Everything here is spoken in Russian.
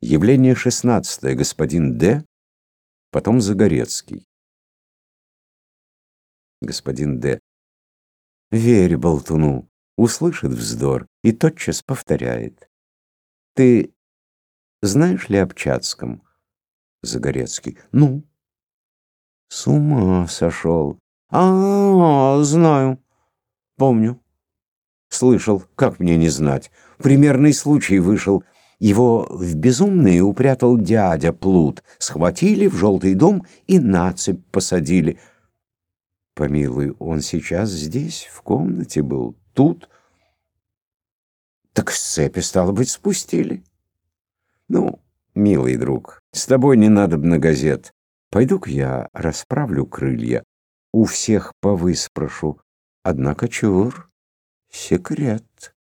Явление шестнадцатое. Господин Д. Потом Загорецкий. Господин Д. Верь болтуну, услышит вздор и тотчас повторяет. Ты знаешь ли об Чацком? Загорецкий. Ну? С ума сошел. А, -а, -а знаю. Помню. Слышал, как мне не знать. Примерный случай вышел. Его в безумные упрятал дядя Плут. Схватили в желтый дом и на цепь посадили. Помилуй, он сейчас здесь, в комнате был, тут. Так с цепи, стало быть, спустили. Ну, милый друг, с тобой не надо на газет. Пойду-ка я расправлю крылья, у всех повыспрошу. Однако чур, секрет.